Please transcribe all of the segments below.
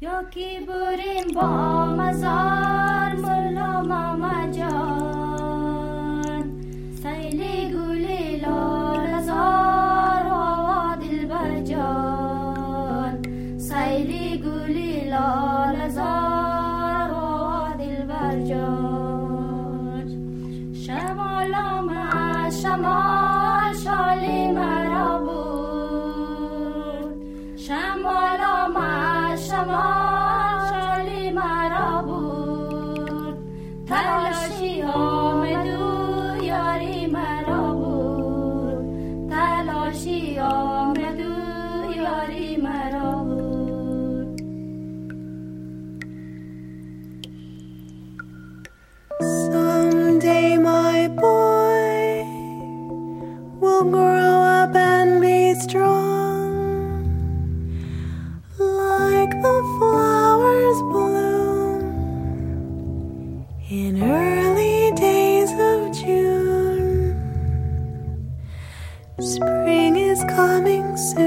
Yakiburin bağmazar mulla mamacan Sayli guli lazar vadil bacan. Sayli guli lazar vadil bacan. Şemala ma şemala my boy will grow up and be strong like the flowers bloom in early days of June. Spring is coming soon.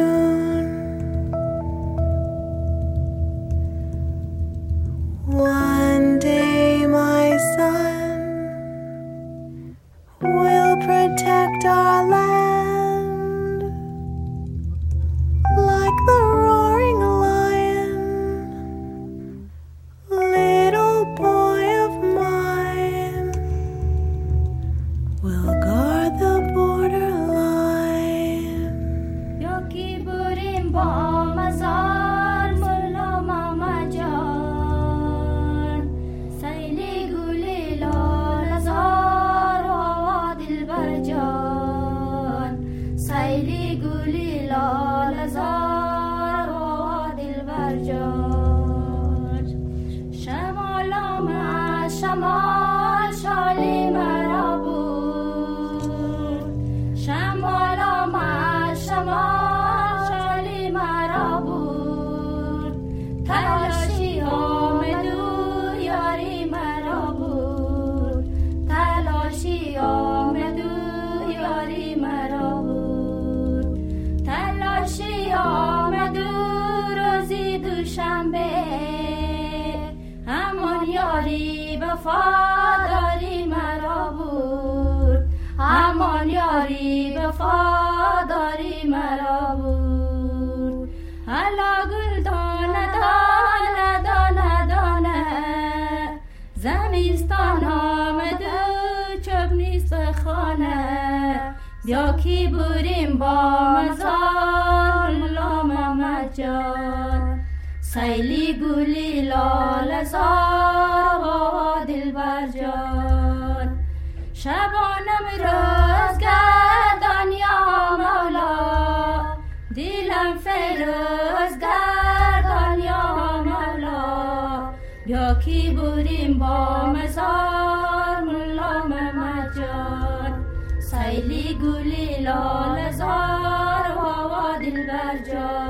یاری وفاداری مرا بود همان یاری وفاداری مرا بود حالا گل دانه دانه دانه دانه زمستان آمده چوب نیست خانه. بیا کی بریم با مزار ملا محمد جان سیلی گلی لال زار و دل بر جان. شبانم روز گردان یا مولا. دلم فروز گردان یا مولا. بیا کی بریم با مزار ملا محمد جان. سیلی گلی لال زار و دل بر جان.